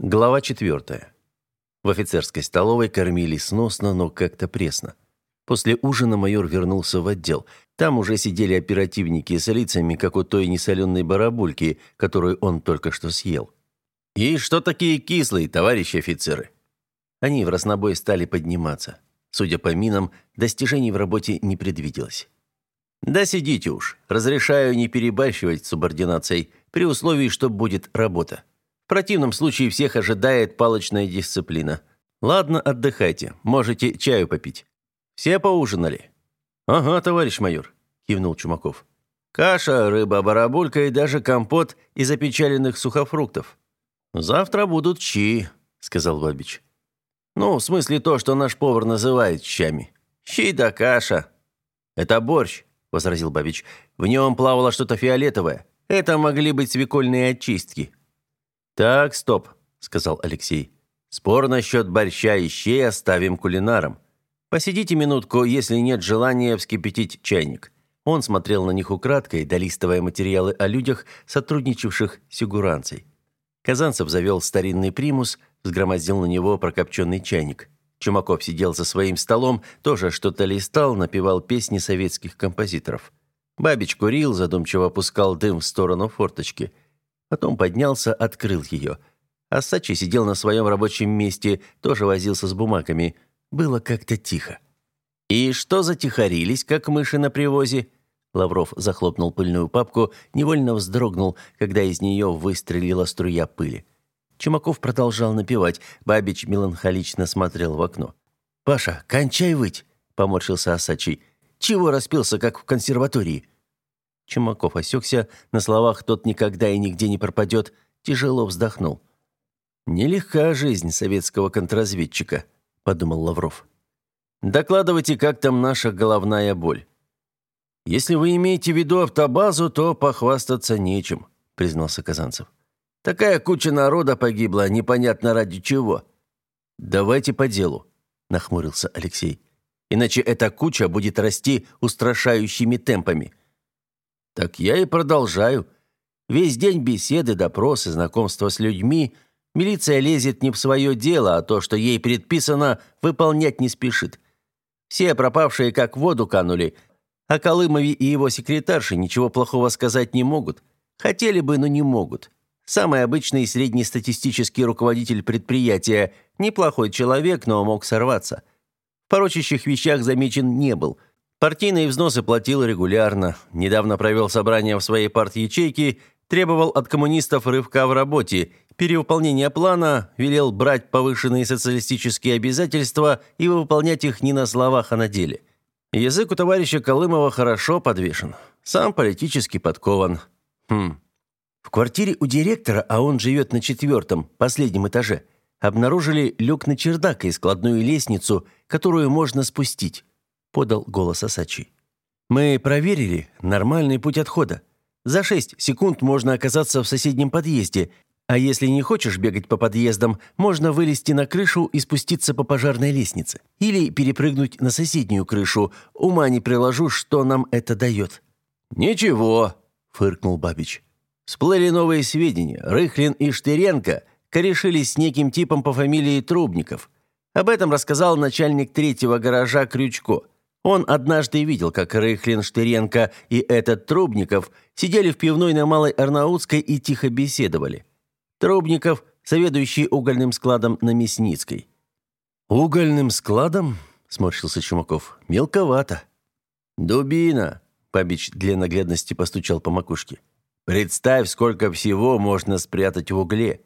Глава четвертая. В офицерской столовой кормили сносно, но как-то пресно. После ужина майор вернулся в отдел. Там уже сидели оперативники с лицами, как у той несоленой барабульки, которую он только что съел. «И что такие кислые, товарищи офицеры?» Они в разнобой стали подниматься. Судя по минам, достижений в работе не предвиделось. «Да сидите уж. Разрешаю не перебарщивать с субординацией, при условии, что будет работа. В противном случае всех ожидает палочная дисциплина. Ладно, отдыхайте, можете чаю попить. Все поужинали?» «Ага, товарищ майор», – кивнул Чумаков. «Каша, рыба, барабулька и даже компот из опечаленных сухофруктов. Завтра будут щи», – сказал Бабич. «Ну, в смысле то, что наш повар называет щами. Щи да каша». «Это борщ», – возразил Бабич. «В нем плавало что-то фиолетовое. Это могли быть свекольные очистки». «Так, стоп», — сказал Алексей. «Спор насчет борща и щей оставим кулинарам. Посидите минутку, если нет желания вскипятить чайник». Он смотрел на них украдкой, долистывая материалы о людях, сотрудничавших с сигуранцей. Казанцев завел старинный примус, взгромоздил на него прокопченный чайник. Чумаков сидел за своим столом, тоже что-то листал, напевал песни советских композиторов. Бабич курил, задумчиво опускал дым в сторону форточки – Потом поднялся, открыл ее. А Сачи сидел на своем рабочем месте, тоже возился с бумагами. Было как-то тихо. «И что затихарились, как мыши на привозе?» Лавров захлопнул пыльную папку, невольно вздрогнул, когда из нее выстрелила струя пыли. Чумаков продолжал напевать, Бабич меланхолично смотрел в окно. «Паша, кончай выть!» – поморщился Асачий. «Чего распился, как в консерватории?» Чумаков осекся, на словах «тот никогда и нигде не пропадет», тяжело вздохнул. «Нелегка жизнь советского контрразведчика», — подумал Лавров. «Докладывайте, как там наша головная боль». «Если вы имеете в виду автобазу, то похвастаться нечем», — признался Казанцев. «Такая куча народа погибла, непонятно ради чего». «Давайте по делу», — нахмурился Алексей. «Иначе эта куча будет расти устрашающими темпами». Так я и продолжаю. Весь день беседы, допросы, знакомства с людьми. Милиция лезет не в свое дело, а то, что ей предписано, выполнять не спешит. Все пропавшие как в воду канули, а Колымове и его секретарше ничего плохого сказать не могут. Хотели бы, но не могут. Самый обычный среднестатистический руководитель предприятия, неплохой человек, но мог сорваться. В порочащих вещах замечен не был – Партийные взносы платил регулярно. Недавно провел собрание в своей партии-ячейке, требовал от коммунистов рывка в работе, перевыполнения плана, велел брать повышенные социалистические обязательства и выполнять их не на словах, а на деле. Язык у товарища Колымова хорошо подвешен. Сам политически подкован. Хм. В квартире у директора, а он живет на четвертом, последнем этаже, обнаружили люк на чердак и складную лестницу, которую можно спустить подал голос Асачи. Мы проверили нормальный путь отхода. За шесть секунд можно оказаться в соседнем подъезде, а если не хочешь бегать по подъездам, можно вылезти на крышу и спуститься по пожарной лестнице. Или перепрыгнуть на соседнюю крышу. Ума не приложу, что нам это дает». «Ничего», — фыркнул Бабич. «Всплыли новые сведения. Рыхлин и Штыренко корешились с неким типом по фамилии Трубников. Об этом рассказал начальник третьего гаража Крючко. Он однажды видел, как Рыхлин, Штыренко и этот Трубников сидели в пивной на Малой Арнаутской и тихо беседовали. Трубников, заведующий угольным складом на Мясницкой. «Угольным складом?» – сморщился Чумаков. «Мелковато». «Дубина!» – Пабич для наглядности постучал по макушке. «Представь, сколько всего можно спрятать в угле!»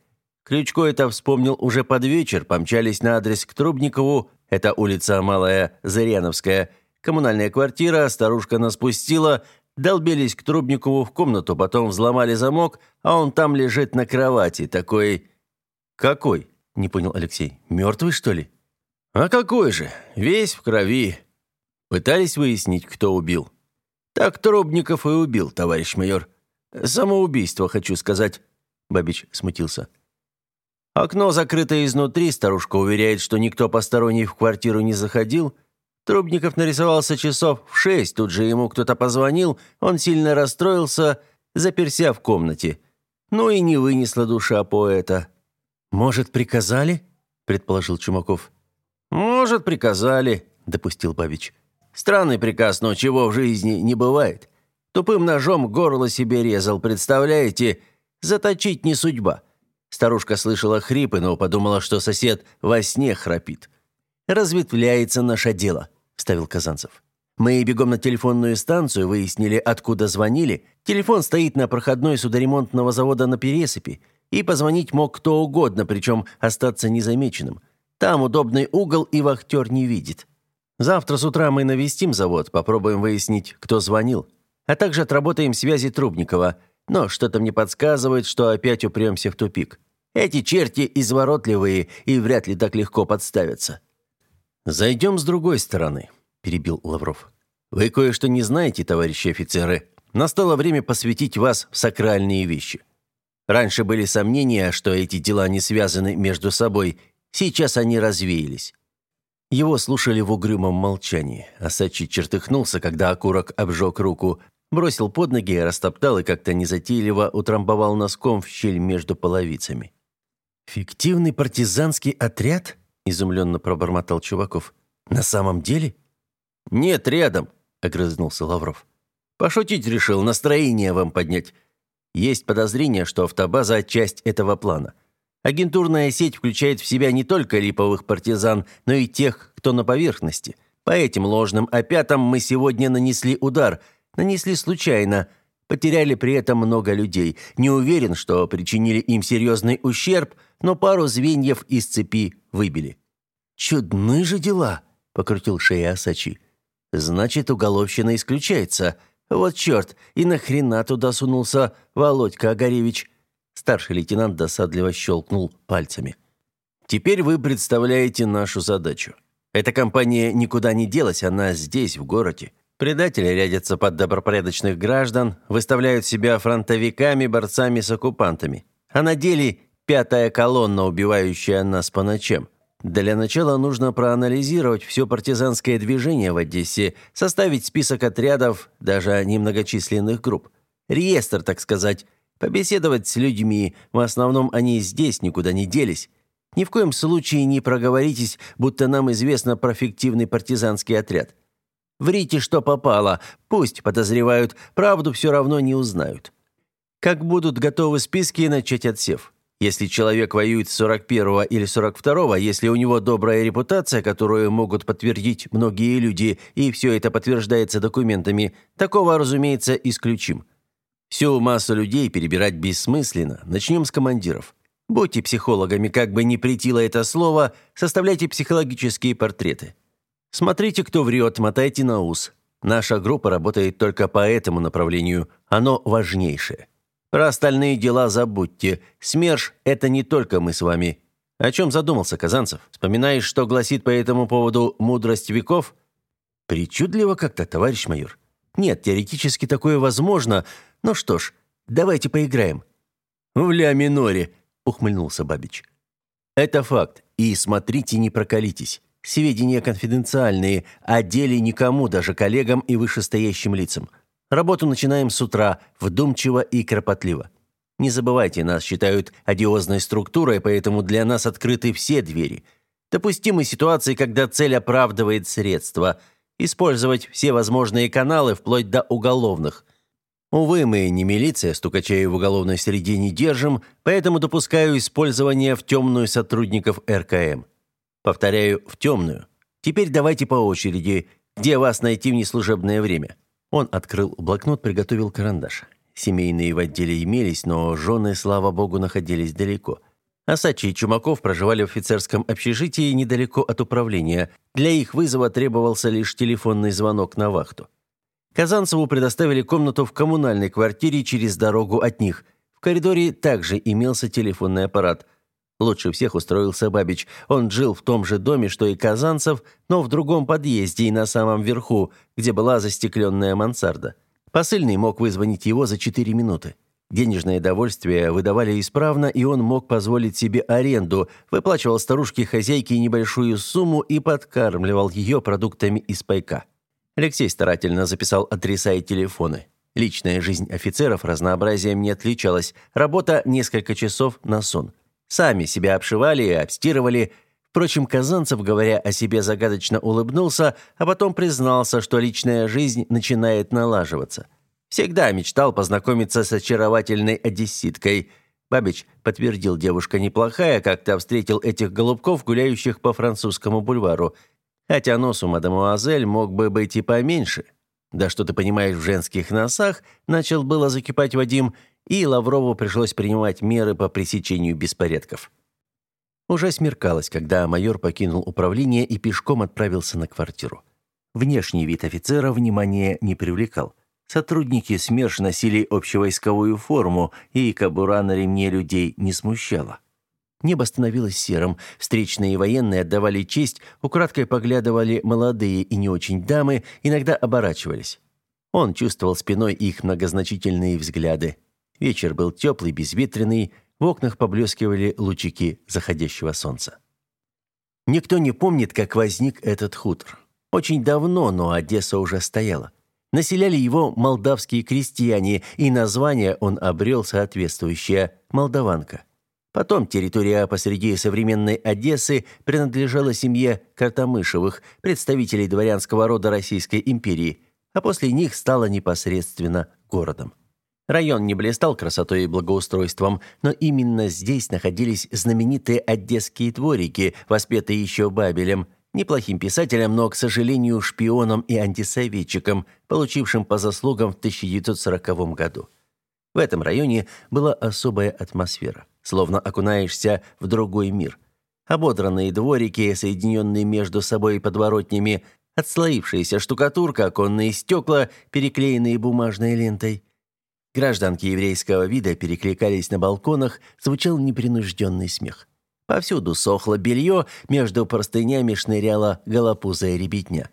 Крючко это вспомнил уже под вечер, помчались на адрес к Трубникову, это улица Малая Зыряновская – Коммунальная квартира, старушка нас пустила, долбились к Трубникову в комнату, потом взломали замок, а он там лежит на кровати, такой... «Какой?» – не понял Алексей. «Мертвый, что ли?» «А какой же? Весь в крови». Пытались выяснить, кто убил. «Так Трубников и убил, товарищ майор. Самоубийство, хочу сказать». Бабич смутился. Окно закрыто изнутри, старушка уверяет, что никто посторонний в квартиру не заходил. Трубников нарисовался часов в шесть, тут же ему кто-то позвонил, он сильно расстроился, заперся в комнате. Ну и не вынесла душа поэта. «Может, приказали?» – предположил Чумаков. «Может, приказали», – допустил Бабич. «Странный приказ, но чего в жизни не бывает. Тупым ножом горло себе резал, представляете? Заточить не судьба». Старушка слышала хрипы, но подумала, что сосед во сне храпит. «Разветвляется наше дело», – вставил Казанцев. «Мы бегом на телефонную станцию, выяснили, откуда звонили. Телефон стоит на проходной судоремонтного завода на Пересыпи. И позвонить мог кто угодно, причем остаться незамеченным. Там удобный угол, и вахтер не видит. Завтра с утра мы навестим завод, попробуем выяснить, кто звонил. А также отработаем связи Трубникова. Но что-то мне подсказывает, что опять упремся в тупик. Эти черти изворотливые и вряд ли так легко подставятся». «Зайдем с другой стороны», – перебил Лавров. «Вы кое-что не знаете, товарищи офицеры. Настало время посвятить вас в сакральные вещи. Раньше были сомнения, что эти дела не связаны между собой, сейчас они развеялись. Его слушали в угрюмом молчании. Асачи чертыхнулся, когда окурок обжег руку, бросил под ноги, растоптал и как-то незатейливо утрамбовал носком в щель между половицами. «Фиктивный партизанский отряд?» – изумленно пробормотал Чуваков. «На самом деле?» «Нет, рядом», – огрызнулся Лавров. «Пошутить решил, настроение вам поднять. Есть подозрение, что автобаза – часть этого плана. Агентурная сеть включает в себя не только липовых партизан, но и тех, кто на поверхности. По этим ложным опятам мы сегодня нанесли удар. Нанесли случайно. Потеряли при этом много людей. Не уверен, что причинили им серьезный ущерб, но пару звеньев из цепи выбили. «Чудны же дела», – покрутил шея Асачи. «Значит, уголовщина исключается». «Вот черт! И нахрена туда сунулся Володька Огаревич?» Старший лейтенант досадливо щелкнул пальцами. «Теперь вы представляете нашу задачу. Эта компания никуда не делась, она здесь, в городе. Предатели рядятся под добропорядочных граждан, выставляют себя фронтовиками, борцами с оккупантами. А на деле пятая колонна, убивающая нас по ночам. Для начала нужно проанализировать все партизанское движение в Одессе, составить список отрядов, даже немногочисленных групп. Реестр, так сказать. Побеседовать с людьми, в основном они здесь никуда не делись. Ни в коем случае не проговоритесь, будто нам известно про фиктивный партизанский отряд. Врите, что попало, пусть подозревают, правду все равно не узнают. Как будут готовы списки, начать отсев. Если человек воюет с 41-го или 42-го, если у него добрая репутация, которую могут подтвердить многие люди, и все это подтверждается документами, такого, разумеется, исключим. Всю массу людей перебирать бессмысленно. Начнем с командиров. Будьте психологами, как бы ни притило это слово, составляйте психологические портреты. Смотрите, кто врет, мотайте на ус. Наша группа работает только по этому направлению. Оно важнейшее. Про остальные дела забудьте. СМЕРШ – это не только мы с вами. О чем задумался Казанцев? Вспоминаешь, что гласит по этому поводу «мудрость веков»? Причудливо как-то, товарищ майор. Нет, теоретически такое возможно. Ну что ж, давайте поиграем. В ля миноре, ухмыльнулся Бабич. Это факт, и смотрите, не проколитесь. Сведения конфиденциальные, о деле никому, даже коллегам и вышестоящим лицам. Работу начинаем с утра, вдумчиво и кропотливо. Не забывайте, нас считают одиозной структурой, поэтому для нас открыты все двери. Допустимы ситуации, когда цель оправдывает средства. Использовать все возможные каналы, вплоть до уголовных. Увы, мы не милиция, стукачей в уголовной среде не держим, поэтому допускаю использование в темную сотрудников РКМ. Повторяю, в темную. Теперь давайте по очереди, где вас найти в неслужебное время. Он открыл блокнот, приготовил карандаш. Семейные в отделе имелись, но жены, слава богу, находились далеко. Асачи и Чумаков проживали в офицерском общежитии недалеко от управления. Для их вызова требовался лишь телефонный звонок на вахту. Казанцеву предоставили комнату в коммунальной квартире через дорогу от них. В коридоре также имелся телефонный аппарат. Лучше всех устроился Бабич. Он жил в том же доме, что и Казанцев, но в другом подъезде и на самом верху, где была застекленная мансарда. Посыльный мог вызвонить его за 4 минуты. Денежное довольствие выдавали исправно, и он мог позволить себе аренду, выплачивал старушке-хозяйке небольшую сумму и подкармливал ее продуктами из пайка. Алексей старательно записал адреса и телефоны. Личная жизнь офицеров разнообразием не отличалась, работа несколько часов на сон – Сами себя обшивали и обстирывали. Впрочем, Казанцев, говоря о себе, загадочно улыбнулся, а потом признался, что личная жизнь начинает налаживаться. Всегда мечтал познакомиться с очаровательной одесситкой. Бабич подтвердил, девушка неплохая, как-то встретил этих голубков, гуляющих по французскому бульвару. Хотя нос у мадемуазель мог бы быть и поменьше. Да что ты понимаешь в женских носах, начал было закипать Вадим, и Лаврову пришлось принимать меры по пресечению беспорядков. Уже смеркалось, когда майор покинул управление и пешком отправился на квартиру. Внешний вид офицера внимания не привлекал. Сотрудники СМЕРШ носили общевойсковую форму, и кобура на ремне людей не смущала. Небо становилось серым, встречные военные отдавали честь, украдкой поглядывали молодые и не очень дамы, иногда оборачивались. Он чувствовал спиной их многозначительные взгляды. Вечер был теплый, безветренный, в окнах поблескивали лучики заходящего солнца. Никто не помнит, как возник этот хутор. Очень давно, но Одесса уже стояла. Населяли его молдавские крестьяне, и название он обрел соответствующее – «Молдаванка». Потом территория посреди современной Одессы принадлежала семье Картамышевых, представителей дворянского рода Российской империи, а после них стала непосредственно городом. Район не блистал красотой и благоустройством, но именно здесь находились знаменитые одесские дворики, воспетые еще Бабелем, неплохим писателем, но, к сожалению, шпионом и антисоветчиком, получившим по заслугам в 1940 году. В этом районе была особая атмосфера словно окунаешься в другой мир. Ободранные дворики, соединенные между собой подворотнями, отслоившаяся штукатурка, оконные стекла, переклеенные бумажной лентой. Гражданки еврейского вида перекликались на балконах, звучал непринужденный смех. Повсюду сохло белье, между простынями шныряла голопузая ребятня.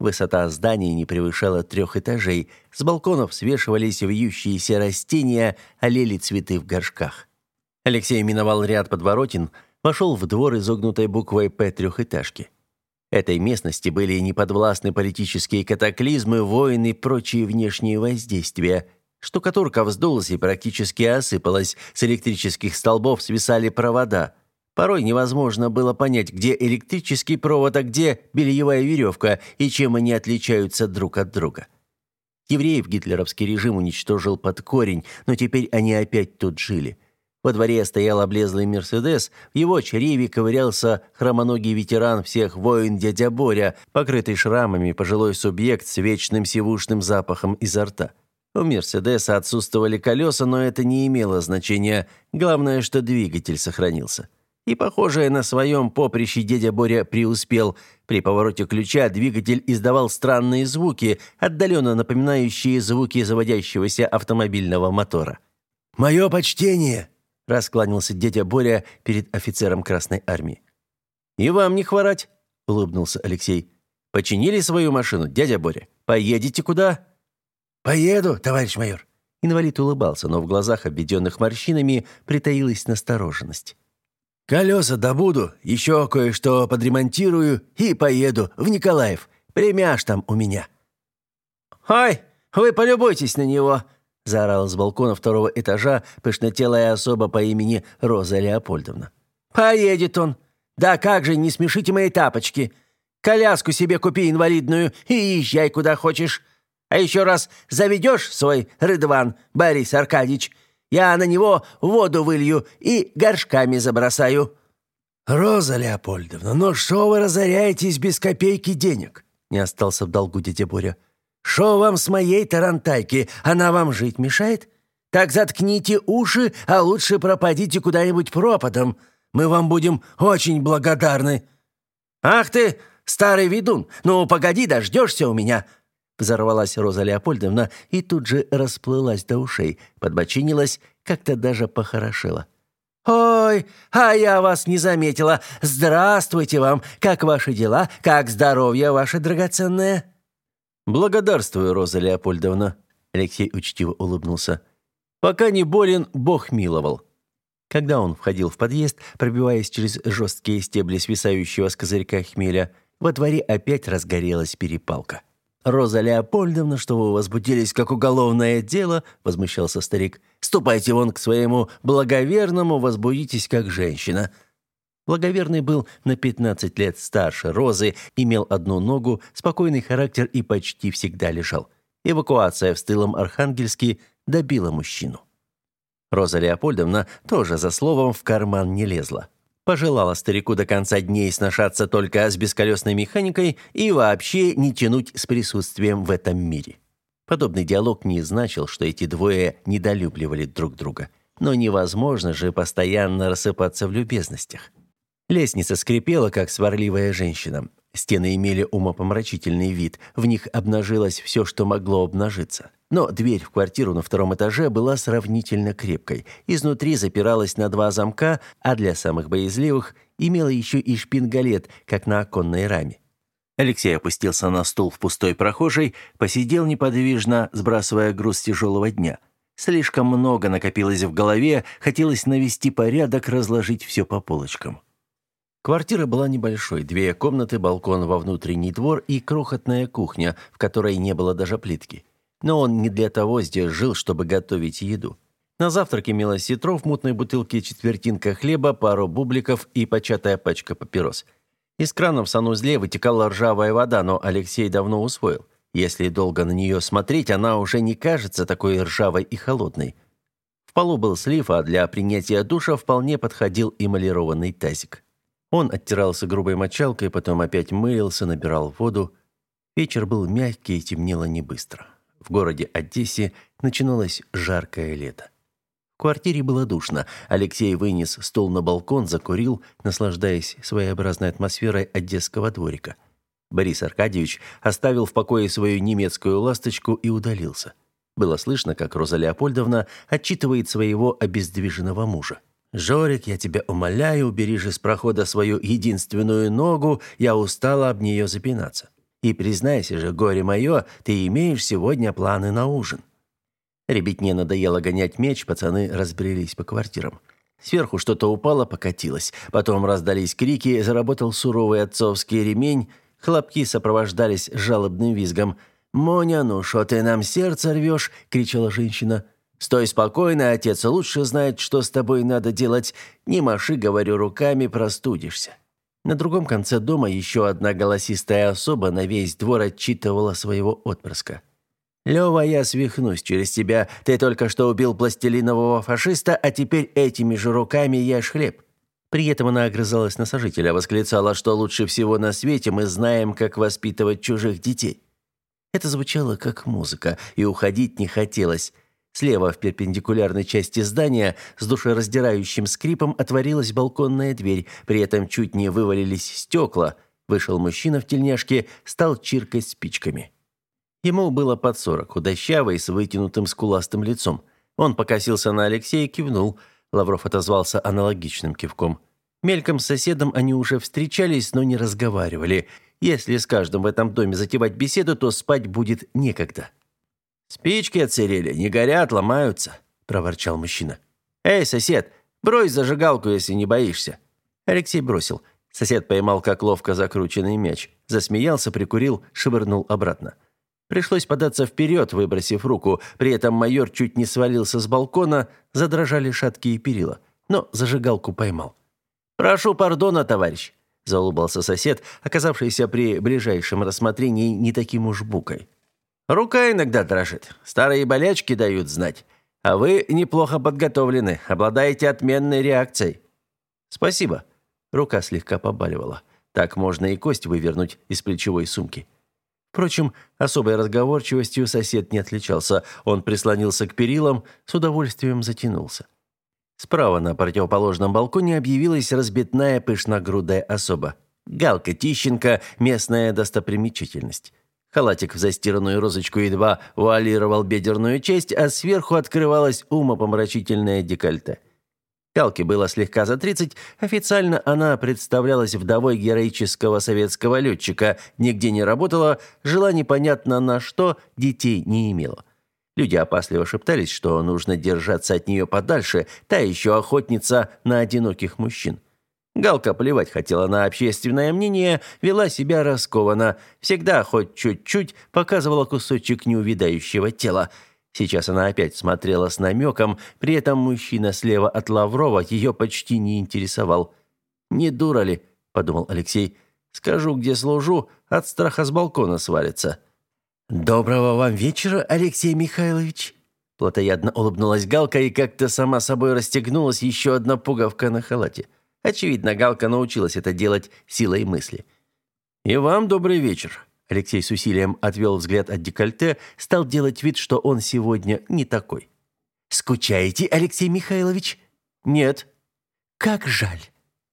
Высота зданий не превышала трех этажей, с балконов свешивались вьющиеся растения, олели цветы в горшках. Алексей миновал ряд подворотен, вошел в двор изогнутой буквой «П» трехэтажки. Этой местности были неподвластны политические катаклизмы, войны и прочие внешние воздействия. Штукатурка вздулась и практически осыпалась, с электрических столбов свисали провода. Порой невозможно было понять, где электрический провод, а где бельевая веревка, и чем они отличаются друг от друга. Евреев гитлеровский режим уничтожил под корень, но теперь они опять тут жили – во дворе стоял облезлый «Мерседес», в его чреве ковырялся хромоногий ветеран всех войн дядя Боря, покрытый шрамами пожилой субъект с вечным сивушным запахом изо рта. У «Мерседеса» отсутствовали колеса, но это не имело значения. Главное, что двигатель сохранился. И, похоже, на своем поприще дядя Боря преуспел. При повороте ключа двигатель издавал странные звуки, отдаленно напоминающие звуки заводящегося автомобильного мотора. «Мое почтение!» раскланялся дядя Боря перед офицером Красной армии. «И вам не хворать», — улыбнулся Алексей. «Починили свою машину, дядя Боря? Поедете куда?» «Поеду, товарищ майор». Инвалид улыбался, но в глазах, обведенных морщинами, притаилась настороженность. «Колеса добуду, еще кое-что подремонтирую и поеду в Николаев. Премяж там у меня». «Ой, вы полюбуйтесь на него!» — заорал с балкона второго этажа пышнотелая особа по имени Роза Леопольдовна. «Поедет он! Да как же, не смешите мои тапочки! Коляску себе купи инвалидную и езжай куда хочешь. А еще раз заведешь свой рыдван, Борис Аркадьевич, я на него воду вылью и горшками забросаю». «Роза Леопольдовна, ну что вы разоряетесь без копейки денег?» Не остался в долгу дядя Боря. Шо вам с моей тарантайки? Она вам жить мешает? Так заткните уши, а лучше пропадите куда-нибудь пропадом. Мы вам будем очень благодарны». «Ах ты, старый ведун! Ну, погоди, дождешься у меня!» Взорвалась Роза Леопольдовна и тут же расплылась до ушей, подбочинилась, как-то даже похорошела. «Ой, а я вас не заметила! Здравствуйте вам! Как ваши дела? Как здоровье ваше драгоценное?» «Благодарствую, Роза Леопольдовна», — Алексей учтиво улыбнулся. «Пока не болен, Бог миловал». Когда он входил в подъезд, пробиваясь через жесткие стебли свисающего с козырька хмеля, во дворе опять разгорелась перепалка. Роза Леопольдовна, что вы возбудились как уголовное дело?» — возмущался старик. «Ступайте вон к своему благоверному, возбудитесь как женщина». Благоверный был на 15 лет старше Розы, имел одну ногу, спокойный характер и почти всегда лежал. Эвакуация в стылом Архангельске добила мужчину. Роза Леопольдовна тоже за словом в карман не лезла. Пожелала старику до конца дней сношаться только с бесколесной механикой и вообще не тянуть с присутствием в этом мире. Подобный диалог не значил, что эти двое недолюбливали друг друга. Но невозможно же постоянно рассыпаться в любезностях. Лестница скрипела, как сварливая женщина. Стены имели умопомрачительный вид, в них обнажилось все, что могло обнажиться. Но дверь в квартиру на втором этаже была сравнительно крепкой. Изнутри запиралась на два замка, а для самых боязливых имела еще и шпингалет, как на оконной раме. Алексей опустился на стул в пустой прохожей, посидел неподвижно, сбрасывая груз тяжелого дня. Слишком много накопилось в голове, хотелось навести порядок, разложить все по полочкам. Квартира была небольшой, две комнаты, балкон во внутренний двор и крохотная кухня, в которой не было даже плитки. Но он не для того здесь жил, чтобы готовить еду. На завтрак имелось ситро в мутной бутылке, четвертинка хлеба, пару бубликов и початая пачка папирос. Из крана в санузле вытекала ржавая вода, но Алексей давно усвоил. Если долго на нее смотреть, она уже не кажется такой ржавой и холодной. В полу был слив, а для принятия душа вполне подходил эмалированный тазик. Он оттирался грубой мочалкой, потом опять мылился, набирал воду. Вечер был мягкий и темнело не быстро. В городе Одессе начиналось жаркое лето. В квартире было душно. Алексей вынес стол на балкон, закурил, наслаждаясь своеобразной атмосферой одесского дворика. Борис Аркадьевич оставил в покое свою немецкую ласточку и удалился. Было слышно, как Роза Леопольдовна отчитывает своего обездвиженного мужа. «Жорик, я тебя умоляю, убери же с прохода свою единственную ногу, я устала об нее запинаться. И признайся же, горе мое, ты имеешь сегодня планы на ужин». Ребятне надоело гонять мяч, пацаны разбрелись по квартирам. Сверху что-то упало, покатилось. Потом раздались крики, заработал суровый отцовский ремень. Хлопки сопровождались жалобным визгом. «Моня, ну что ты нам сердце рвешь?» — кричала женщина. Стой спокойно, отец лучше знает, что с тобой надо делать. Не маши, говорю, руками, простудишься». На другом конце дома еще одна голосистая особа на весь двор отчитывала своего отпрыска. «Лёва, я свихнусь через тебя. Ты только что убил пластилинового фашиста, а теперь этими же руками ешь хлеб». При этом она огрызалась на сожителя, восклицала, что лучше всего на свете мы знаем, как воспитывать чужих детей. Это звучало как музыка, и уходить не хотелось. Слева в перпендикулярной части здания с душераздирающим скрипом отворилась балконная дверь, при этом чуть не вывалились стекла. Вышел мужчина в тельняшке, стал чиркать спичками. Ему было под сорок, худощавый, с вытянутым скуластым лицом. Он покосился на Алексея и кивнул. Лавров отозвался аналогичным кивком. Мельком с соседом они уже встречались, но не разговаривали. Если с каждым в этом доме затевать беседу, то спать будет некогда. «Спички отсырели, не горят, ломаются», – проворчал мужчина. «Эй, сосед, брось зажигалку, если не боишься». Алексей бросил. Сосед поймал как ловко закрученный мяч. Засмеялся, прикурил, швырнул обратно. Пришлось податься вперед, выбросив руку. При этом майор чуть не свалился с балкона, задрожали шаткие перила. Но зажигалку поймал. «Прошу пардона, товарищ», – заулыбался сосед, оказавшийся при ближайшем рассмотрении не таким уж букой. Рука иногда дрожит. Старые болячки дают знать. А вы неплохо подготовлены, обладаете отменной реакцией. Спасибо. Рука слегка побаливала. Так можно и кость вывернуть из плечевой сумки. Впрочем, особой разговорчивостью сосед не отличался. Он прислонился к перилам, с удовольствием затянулся. Справа на противоположном балконе объявилась разбитная пышногрудая особа. Галка Тищенко – местная достопримечательность. Халатик в застиранную розочку едва вуалировал бедерную часть, а сверху открывалась умопомрачительное декольте. Калке было слегка за 30, официально она представлялась вдовой героического советского летчика, нигде не работала, жила непонятно на что, детей не имела. Люди опасливо шептались, что нужно держаться от нее подальше, та еще охотница на одиноких мужчин. Галка плевать хотела на общественное мнение, вела себя раскованно, всегда хоть чуть-чуть показывала кусочек неувидающего тела. Сейчас она опять смотрела с намеком, при этом мужчина слева от Лаврова ее почти не интересовал. «Не дура ли?» – подумал Алексей. «Скажу, где служу, от страха с балкона свалится». «Доброго вам вечера, Алексей Михайлович!» Платоядно улыбнулась Галка и как-то сама собой расстегнулась еще одна пуговка на халате. Очевидно, Галка научилась это делать силой мысли. «И вам добрый вечер». Алексей с усилием отвел взгляд от декольте, стал делать вид, что он сегодня не такой. «Скучаете, Алексей Михайлович?» «Нет». «Как жаль».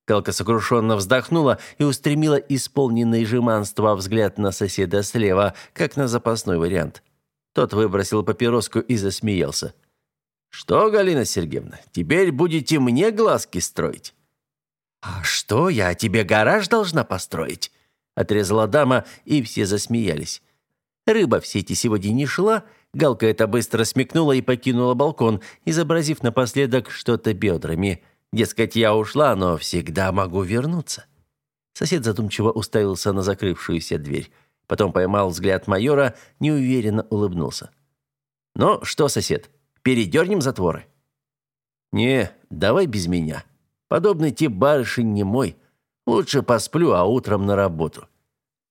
Галка сокрушенно вздохнула и устремила исполненный жеманства взгляд на соседа слева, как на запасной вариант. Тот выбросил папироску и засмеялся. «Что, Галина Сергеевна, теперь будете мне глазки строить?» «А что, я тебе гараж должна построить?» Отрезала дама, и все засмеялись. Рыба в сети сегодня не шла, Галка это быстро смекнула и покинула балкон, изобразив напоследок что-то бедрами. Дескать, я ушла, но всегда могу вернуться. Сосед задумчиво уставился на закрывшуюся дверь. Потом поймал взгляд майора, неуверенно улыбнулся. «Ну что, сосед, передернем затворы?» «Не, давай без меня. Подобный тип барышень не мой. Лучше посплю, а утром на работу».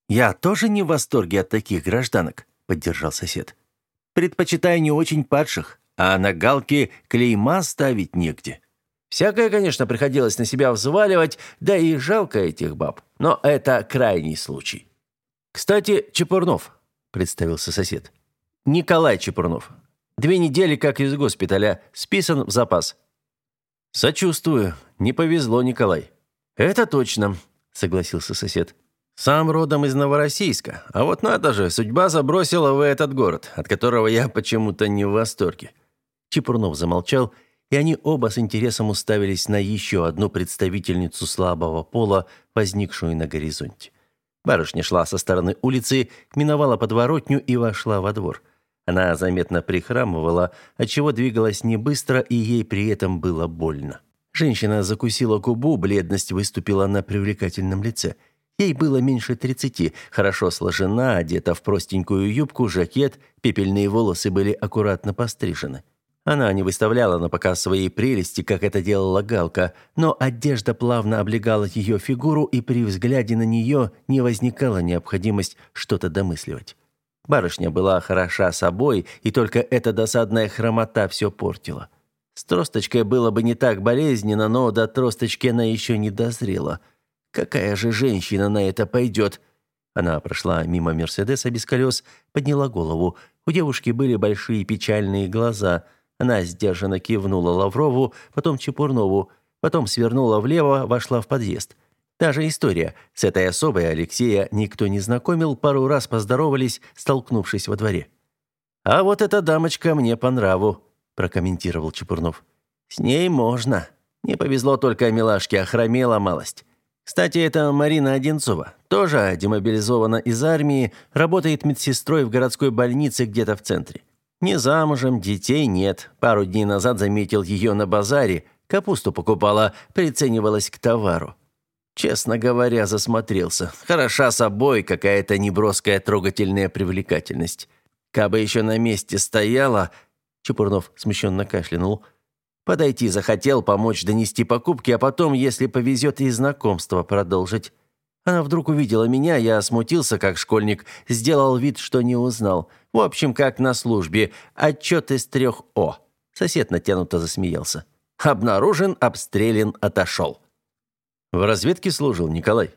«Я тоже не в восторге от таких гражданок», — поддержал сосед. «Предпочитаю не очень падших, а на галке клейма ставить негде». Всякое, конечно, приходилось на себя взваливать, да и жалко этих баб. Но это крайний случай. «Кстати, Чепурнов», — представился сосед. «Николай Чепурнов. Две недели как из госпиталя, списан в запас». «Сочувствую. Не повезло, Николай». «Это точно», — согласился сосед. «Сам родом из Новороссийска. А вот надо же, судьба забросила в этот город, от которого я почему-то не в восторге». Чепурнов замолчал, и они оба с интересом уставились на еще одну представительницу слабого пола, возникшую на горизонте. Барышня шла со стороны улицы, миновала подворотню и вошла во двор. Она заметно прихрамывала, отчего двигалась не быстро, и ей при этом было больно. Женщина закусила губу, бледность выступила на привлекательном лице. Ей было меньше тридцати, хорошо сложена, одета в простенькую юбку, жакет, пепельные волосы были аккуратно пострижены. Она не выставляла на показ своей прелести, как это делала Галка, но одежда плавно облегала ее фигуру, и при взгляде на нее не возникала необходимость что-то домысливать. Барышня была хороша собой, и только эта досадная хромота все портила. С тросточкой было бы не так болезненно, но до тросточки она еще не дозрела. Какая же женщина на это пойдет? Она прошла мимо Мерседеса без колес, подняла голову. У девушки были большие печальные глаза – она сдержанно кивнула Лаврову, потом Чепурнову, потом свернула влево, вошла в подъезд. Та же история. С этой особой Алексея никто не знакомил, пару раз поздоровались, столкнувшись во дворе. «А вот эта дамочка мне по нраву», – прокомментировал Чепурнов. «С ней можно. Не повезло только милашке, охромела малость. Кстати, это Марина Одинцова. Тоже демобилизована из армии, работает медсестрой в городской больнице где-то в центре. Не замужем, детей нет. Пару дней назад заметил ее на базаре. Капусту покупала, приценивалась к товару. Честно говоря, засмотрелся. Хороша собой какая-то неброская трогательная привлекательность. Кабы еще на месте стояла... Чепурнов смущенно кашлянул. Подойти захотел, помочь донести покупки, а потом, если повезет, и знакомство продолжить. Она вдруг увидела меня, я смутился, как школьник, сделал вид, что не узнал. В общем, как на службе. Отчет из трех О. Сосед натянуто засмеялся. Обнаружен, обстрелян, отошел. В разведке служил Николай.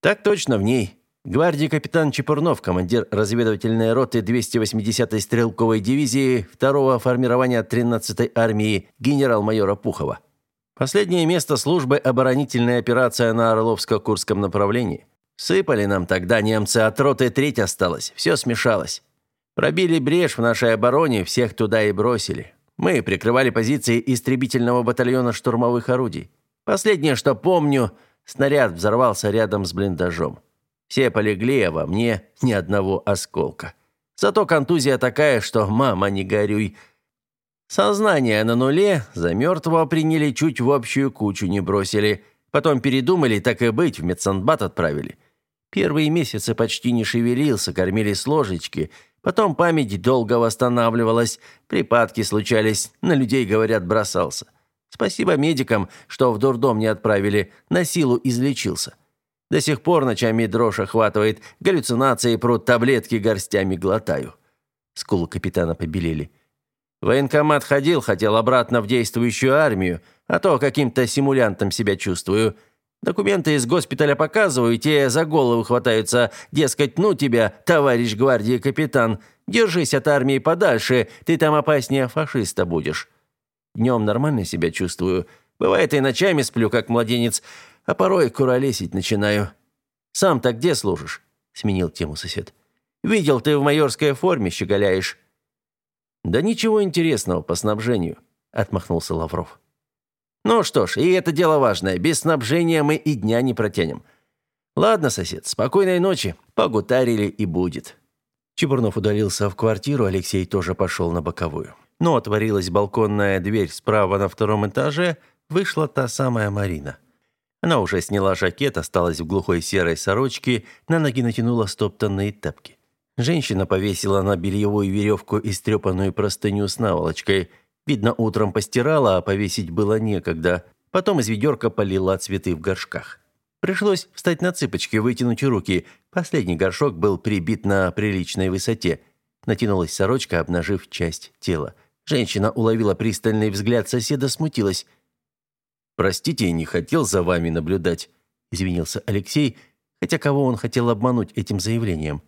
Так точно, в ней. Гвардии капитан Чепурнов, командир разведывательной роты 280-й стрелковой дивизии 2-го формирования 13-й армии генерал-майора Пухова. Последнее место службы – оборонительная операция на Орловско-Курском направлении. Сыпали нам тогда немцы, от роты треть осталось, все смешалось. Пробили брешь в нашей обороне, всех туда и бросили. Мы прикрывали позиции истребительного батальона штурмовых орудий. Последнее, что помню, снаряд взорвался рядом с блиндажом. Все полегли, а во мне ни одного осколка. Зато контузия такая, что «мама, не горюй», Сознание на нуле, за мертвого приняли, чуть в общую кучу не бросили. Потом передумали, так и быть, в медсанбат отправили. Первые месяцы почти не шевелился, кормили с ложечки. Потом память долго восстанавливалась, припадки случались, на людей, говорят, бросался. Спасибо медикам, что в дурдом не отправили, на силу излечился. До сих пор ночами дрожь охватывает, галлюцинации прут, таблетки горстями глотаю». Скулы капитана побелели. «Военкомат ходил, хотел обратно в действующую армию, а то каким-то симулянтом себя чувствую. Документы из госпиталя показываю, те за голову хватаются, дескать, ну тебя, товарищ гвардии капитан, держись от армии подальше, ты там опаснее фашиста будешь. Днем нормально себя чувствую, бывает и ночами сплю, как младенец, а порой куролесить начинаю. Сам-то где служишь?» — сменил тему сосед. «Видел, ты в майорской форме щеголяешь». «Да ничего интересного по снабжению», — отмахнулся Лавров. «Ну что ж, и это дело важное. Без снабжения мы и дня не протянем. Ладно, сосед, спокойной ночи. Погутарили и будет». Чебурнов удалился в квартиру, Алексей тоже пошел на боковую. Но отворилась балконная дверь справа на втором этаже, вышла та самая Марина. Она уже сняла жакет, осталась в глухой серой сорочке, на ноги натянула стоптанные тапки. Женщина повесила на бельевую веревку истрепанную простыню с наволочкой. Видно, утром постирала, а повесить было некогда. Потом из ведерка полила цветы в горшках. Пришлось встать на цыпочки, вытянуть руки. Последний горшок был прибит на приличной высоте. Натянулась сорочка, обнажив часть тела. Женщина уловила пристальный взгляд соседа, смутилась. «Простите, не хотел за вами наблюдать», – извинился Алексей, хотя кого он хотел обмануть этим заявлением.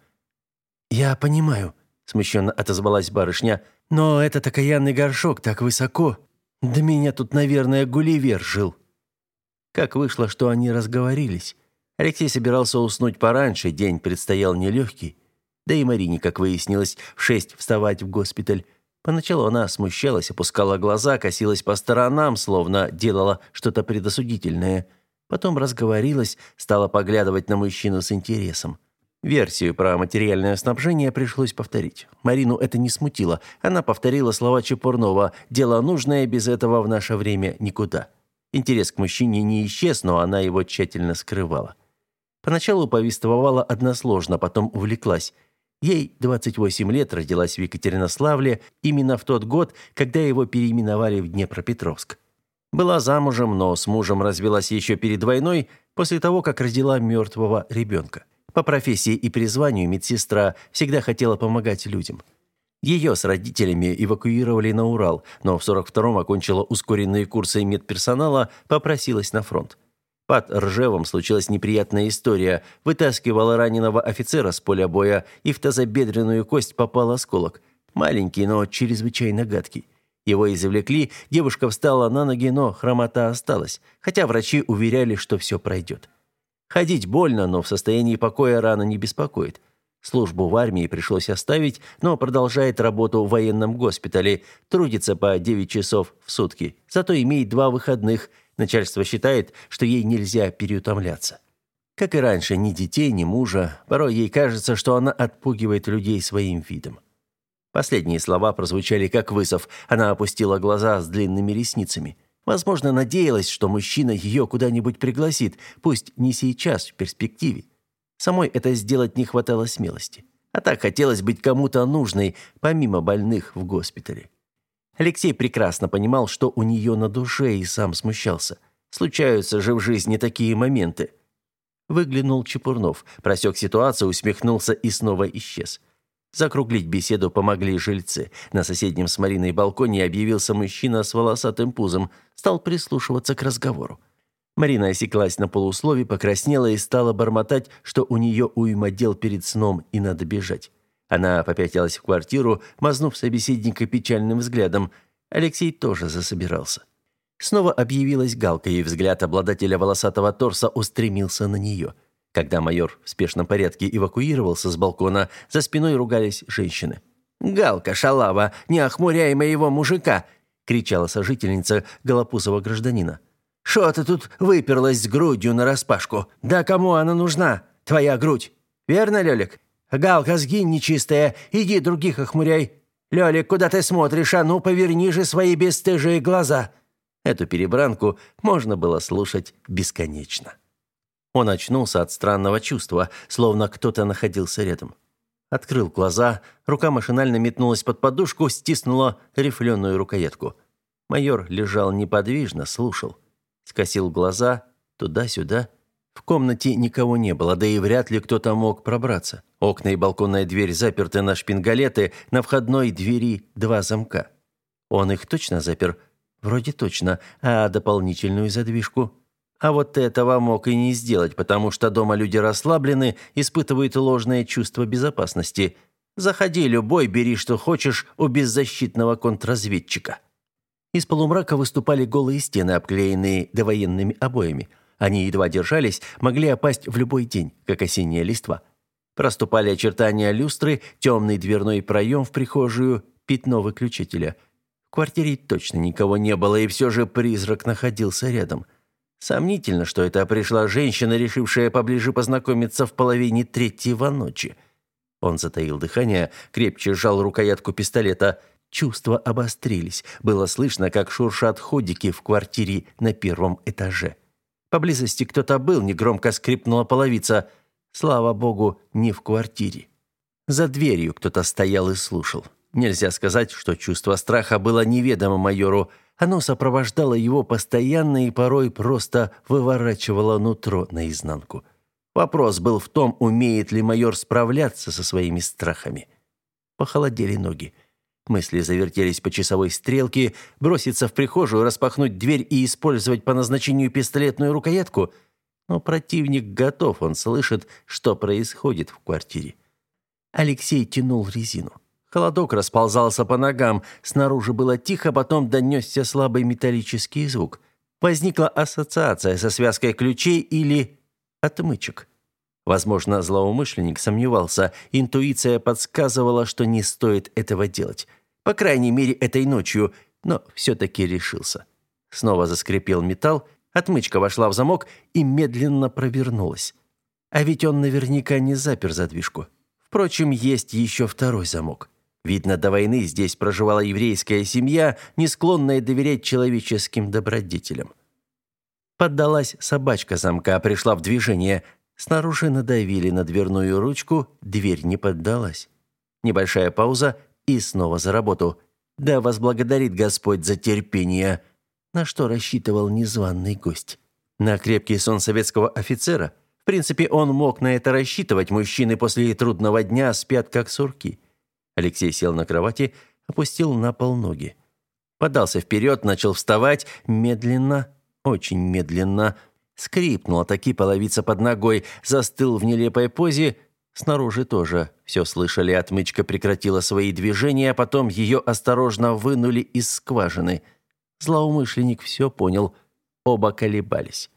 «Я понимаю», – смущенно отозвалась барышня, – «но этот окаянный горшок так высоко. Да меня тут, наверное, Гулливер жил». Как вышло, что они разговорились. Алексей собирался уснуть пораньше, день предстоял нелегкий. Да и Марине, как выяснилось, в шесть вставать в госпиталь. Поначалу она смущалась, опускала глаза, косилась по сторонам, словно делала что-то предосудительное. Потом разговорилась, стала поглядывать на мужчину с интересом. Версию про материальное снабжение пришлось повторить. Марину это не смутило. Она повторила слова Чепурнова «Дело нужное, без этого в наше время никуда». Интерес к мужчине не исчез, но она его тщательно скрывала. Поначалу повествовала односложно, потом увлеклась – Ей 28 лет, родилась в Екатеринославле именно в тот год, когда его переименовали в Днепропетровск. Была замужем, но с мужем развелась еще перед войной, после того, как родила мертвого ребенка. По профессии и призванию медсестра всегда хотела помогать людям. Ее с родителями эвакуировали на Урал, но в 42-м окончила ускоренные курсы медперсонала, попросилась на фронт. Под Ржевом случилась неприятная история. Вытаскивала раненого офицера с поля боя, и в тазобедренную кость попал осколок. Маленький, но чрезвычайно гадкий. Его извлекли, девушка встала на ноги, но хромота осталась, хотя врачи уверяли, что все пройдет. Ходить больно, но в состоянии покоя рана не беспокоит. Службу в армии пришлось оставить, но продолжает работу в военном госпитале, трудится по 9 часов в сутки, зато имеет два выходных – Начальство считает, что ей нельзя переутомляться. Как и раньше, ни детей, ни мужа. Порой ей кажется, что она отпугивает людей своим видом. Последние слова прозвучали как вызов. Она опустила глаза с длинными ресницами. Возможно, надеялась, что мужчина ее куда-нибудь пригласит, пусть не сейчас, в перспективе. Самой это сделать не хватало смелости. А так хотелось быть кому-то нужной, помимо больных в госпитале. Алексей прекрасно понимал, что у нее на душе, и сам смущался. Случаются же в жизни такие моменты. Выглянул Чепурнов, просек ситуацию, усмехнулся и снова исчез. Закруглить беседу помогли жильцы. На соседнем с Мариной балконе объявился мужчина с волосатым пузом, стал прислушиваться к разговору. Марина осеклась на полуслове, покраснела и стала бормотать, что у нее уйма дел перед сном и надо бежать. Она попятилась в квартиру, мазнув собеседника печальным взглядом. Алексей тоже засобирался. Снова объявилась Галка, и взгляд обладателя волосатого торса устремился на нее. Когда майор в спешном порядке эвакуировался с балкона, за спиной ругались женщины. «Галка, шалава, не охмуряй моего мужика!» — кричала сожительница голопузого гражданина. «Шо ты тут выперлась с грудью нараспашку? Да кому она нужна, твоя грудь? Верно, Лёлик? «Галка, сгинь, нечистая, иди других охмуряй. Лёлик, куда ты смотришь? А ну, поверни же свои бесстыжие глаза. Эту перебранку можно было слушать бесконечно. Он очнулся от странного чувства, словно кто-то находился рядом. Открыл глаза, рука машинально метнулась под подушку, стиснула рифленую рукоятку. Майор лежал неподвижно, слушал. Скосил глаза туда-сюда. В комнате никого не было, да и вряд ли кто-то мог пробраться. Окна и балконная дверь заперты на шпингалеты, на входной двери два замка. Он их точно запер? Вроде точно. А дополнительную задвижку? А вот этого мог и не сделать, потому что дома люди расслаблены, испытывают ложное чувство безопасности. Заходи любой, бери что хочешь у беззащитного контрразведчика. Из полумрака выступали голые стены, обклеенные довоенными обоями. Они едва держались, могли опасть в любой день, как осенняя листва. Проступали очертания люстры, темный дверной проем в прихожую, пятно выключателя. В квартире точно никого не было, и все же призрак находился рядом – Сомнительно, что это пришла женщина, решившая поближе познакомиться в половине третьего ночи. Он затаил дыхание, крепче сжал рукоятку пистолета. Чувства обострились. Было слышно, как шуршат ходики в квартире на первом этаже. Поблизости кто-то был, негромко скрипнула половица. Слава богу, не в квартире. За дверью кто-то стоял и слушал. Нельзя сказать, что чувство страха было неведомо майору, оно сопровождало его постоянно и порой просто выворачивало нутро наизнанку. Вопрос был в том, умеет ли майор справляться со своими страхами. Похолодели ноги. Мысли завертелись по часовой стрелке, броситься в прихожую, распахнуть дверь и использовать по назначению пистолетную рукоятку. Но противник готов, он слышит, что происходит в квартире. Алексей тянул резину. Холодок расползался по ногам. Снаружи было тихо, потом донесся слабый металлический звук. Возникла ассоциация со связкой ключей или отмычек. Возможно, злоумышленник сомневался. Интуиция подсказывала, что не стоит этого делать. По крайней мере, этой ночью, но все-таки решился. Снова заскрипел металл, отмычка вошла в замок и медленно провернулась. А ведь он наверняка не запер задвижку. Впрочем, есть еще второй замок. Видно, до войны здесь проживала еврейская семья, не склонная доверять человеческим добродетелям. Поддалась собачка замка, пришла в движение. Снаружи надавили на дверную ручку, дверь не поддалась. Небольшая пауза и снова за работу. Да возблагодарит Господь за терпение. На что рассчитывал незваный гость? На крепкий сон советского офицера? В принципе, он мог на это рассчитывать. Мужчины после трудного дня спят как сурки. Алексей сел на кровати, опустил на пол ноги. Подался вперед, начал вставать, медленно, очень медленно. Скрипнула таки половица под ногой, застыл в нелепой позе. Снаружи тоже все слышали, отмычка прекратила свои движения, а потом ее осторожно вынули из скважины. Злоумышленник все понял, оба колебались.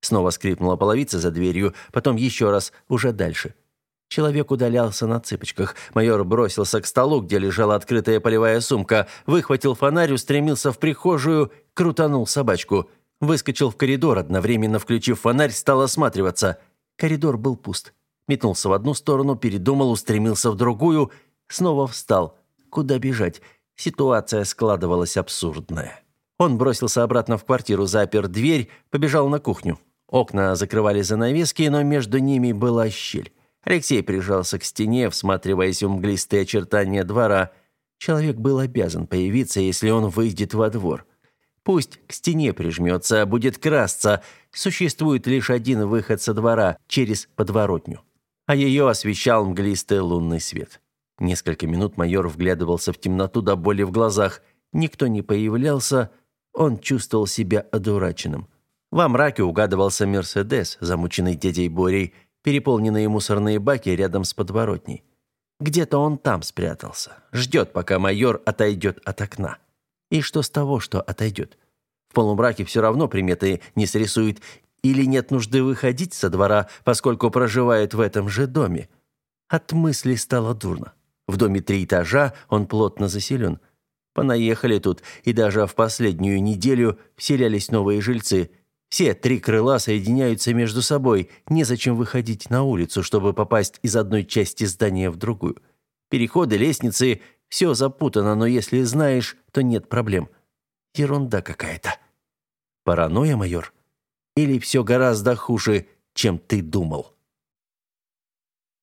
Снова скрипнула половица за дверью, потом еще раз, уже дальше – Человек удалялся на цыпочках. Майор бросился к столу, где лежала открытая полевая сумка, выхватил фонарь, устремился в прихожую, крутанул собачку. Выскочил в коридор, одновременно включив фонарь, стал осматриваться. Коридор был пуст. Метнулся в одну сторону, передумал, устремился в другую, снова встал. Куда бежать? Ситуация складывалась абсурдная. Он бросился обратно в квартиру, запер дверь, побежал на кухню. Окна закрывали занавески, но между ними была щель. Алексей прижался к стене, всматриваясь в мглистые очертания двора. Человек был обязан появиться, если он выйдет во двор. Пусть к стене прижмется, будет красться. Существует лишь один выход со двора, через подворотню. А ее освещал мглистый лунный свет. Несколько минут майор вглядывался в темноту до боли в глазах. Никто не появлялся, он чувствовал себя одураченным. Во мраке угадывался «Мерседес», замученный дядей Борей, переполненные мусорные баки рядом с подворотней. Где-то он там спрятался. Ждет, пока майор отойдет от окна. И что с того, что отойдет? В полумраке все равно приметы не срисует. Или нет нужды выходить со двора, поскольку проживает в этом же доме? От мысли стало дурно. В доме три этажа, он плотно заселен. Понаехали тут, и даже в последнюю неделю вселялись новые жильцы – все три крыла соединяются между собой, незачем выходить на улицу, чтобы попасть из одной части здания в другую. Переходы, лестницы – все запутано, но если знаешь, то нет проблем. Ерунда какая-то. Паранойя, майор? Или все гораздо хуже, чем ты думал?»